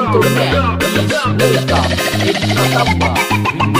Untuk man, is wake up, it's a number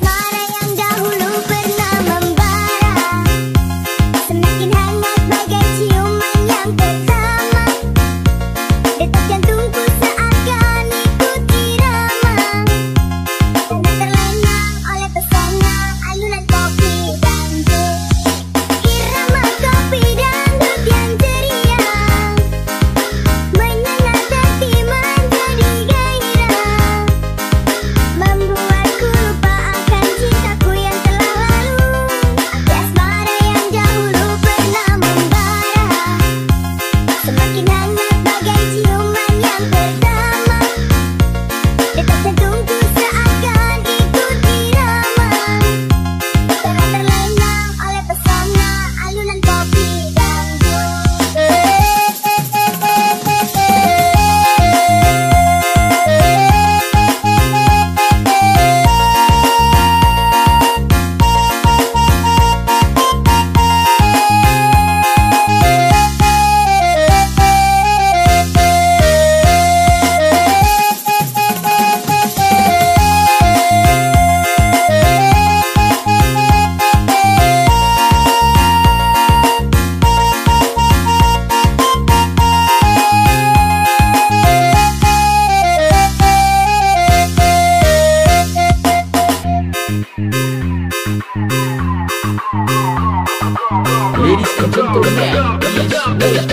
Ladies and gentlemen, please welcome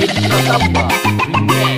Ed Katamba.